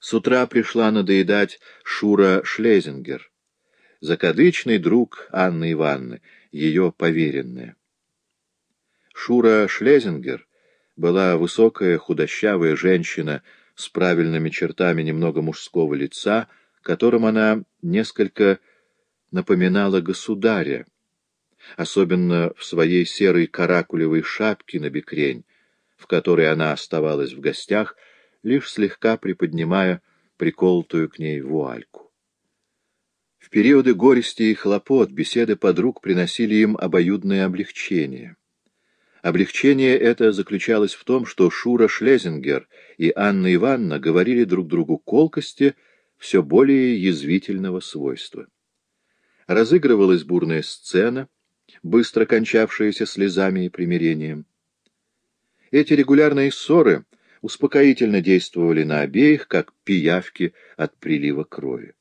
С утра пришла надоедать Шура Шлезингер, закадычный друг Анны Ивановны, ее поверенная. Шура Шлезингер была высокая худощавая женщина с правильными чертами немного мужского лица, которым она несколько напоминала государя, особенно в своей серой каракулевой шапке на бекрень, в которой она оставалась в гостях, лишь слегка приподнимая приколотую к ней вуальку. В периоды горести и хлопот беседы подруг приносили им обоюдное облегчение. Облегчение это заключалось в том, что Шура Шлезингер и Анна Ивановна говорили друг другу колкости все более язвительного свойства. Разыгрывалась бурная сцена, быстро кончавшаяся слезами и примирением. Эти регулярные ссоры успокоительно действовали на обеих, как пиявки от прилива крови.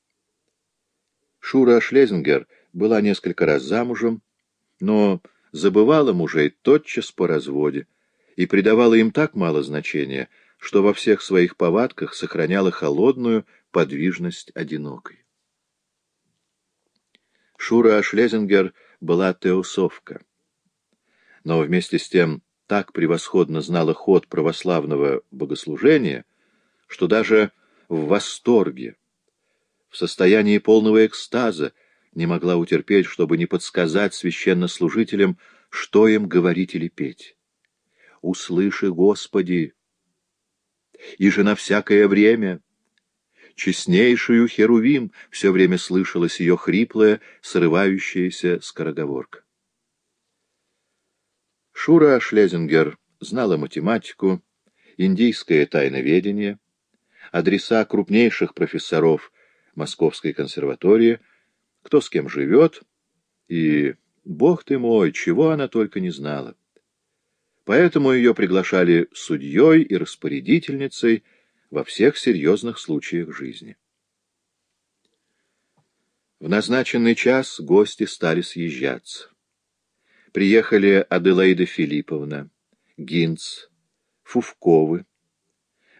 Шура Шлезингер была несколько раз замужем, но забывала мужей тотчас по разводе и придавала им так мало значения, что во всех своих повадках сохраняла холодную подвижность одинокой. Шура Шлезингер была теософка, но вместе с тем так превосходно знала ход православного богослужения, что даже в восторге, в состоянии полного экстаза, не могла утерпеть, чтобы не подсказать священнослужителям, что им говорить или петь. «Услыши, Господи!» «И же на всякое время!» «Честнейшую Херувим!» — все время слышалась ее хриплая, срывающаяся скороговорка. Шура Шлезингер знала математику, индийское тайноведение, адреса крупнейших профессоров Московской консерватории, кто с кем живет, и, бог ты мой, чего она только не знала. Поэтому ее приглашали судьей и распорядительницей во всех серьезных случаях жизни. В назначенный час гости стали съезжаться приехали Аделаида Филипповна, Гинц, Фувковы,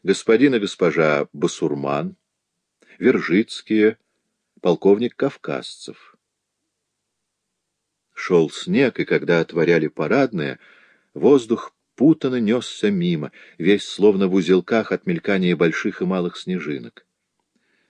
господин и госпожа Басурман, Вержицкие, полковник Кавказцев. Шел снег, и когда отворяли парадное, воздух путано несся мимо, весь словно в узелках от мелькания больших и малых снежинок.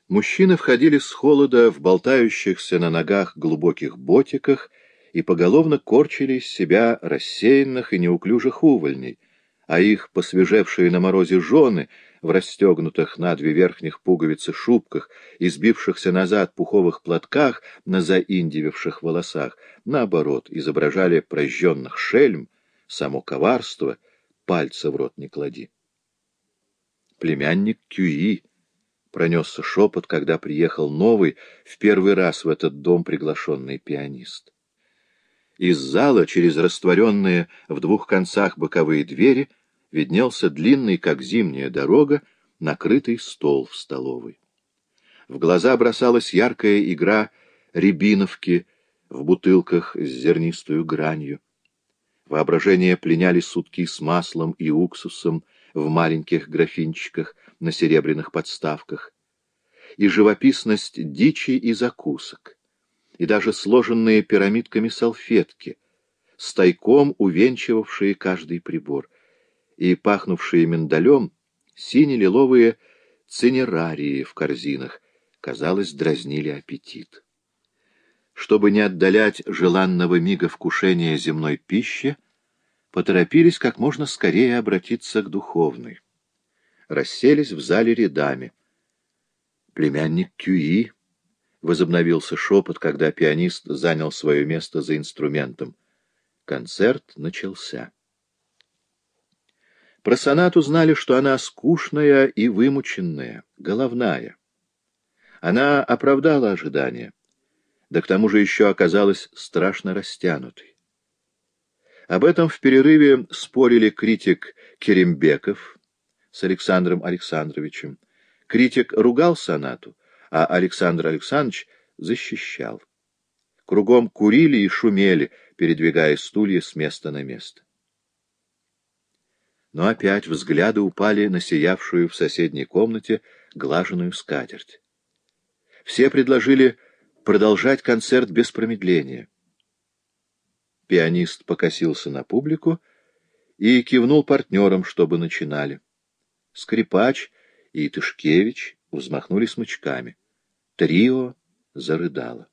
Мужчины входили с холода в болтающихся на ногах глубоких ботиках и поголовно корчили из себя рассеянных и неуклюжих увольней, а их посвежевшие на морозе жены в расстегнутых на две верхних пуговицы шубках и сбившихся назад пуховых платках на заиндививших волосах, наоборот, изображали прожженных шельм, само коварство, пальца в рот не клади. Племянник Кюи пронесся шепот, когда приехал новый, в первый раз в этот дом приглашенный пианист. Из зала через растворенные в двух концах боковые двери виднелся длинный, как зимняя дорога, накрытый стол в столовой. В глаза бросалась яркая игра рябиновки в бутылках с зернистую гранью. Воображение пленяли сутки с маслом и уксусом в маленьких графинчиках на серебряных подставках. И живописность дичи и закусок и даже сложенные пирамидками салфетки, с тайком увенчивавшие каждый прибор, и пахнувшие миндалем сине-лиловые цинерарии в корзинах, казалось, дразнили аппетит. Чтобы не отдалять желанного мига вкушения земной пищи, поторопились как можно скорее обратиться к духовной. Расселись в зале рядами. Племянник Кюи Возобновился шепот, когда пианист занял свое место за инструментом. Концерт начался. Про сонату знали, что она скучная и вымученная, головная. Она оправдала ожидания, да к тому же еще оказалась страшно растянутой. Об этом в перерыве спорили критик Керембеков с Александром Александровичем. Критик ругал сонату, а Александр Александрович защищал. Кругом курили и шумели, передвигая стулья с места на место. Но опять взгляды упали на сиявшую в соседней комнате глаженную скатерть. Все предложили продолжать концерт без промедления. Пианист покосился на публику и кивнул партнерам, чтобы начинали. Скрипач и Тышкевич взмахнули смычками. Трио зарыдало.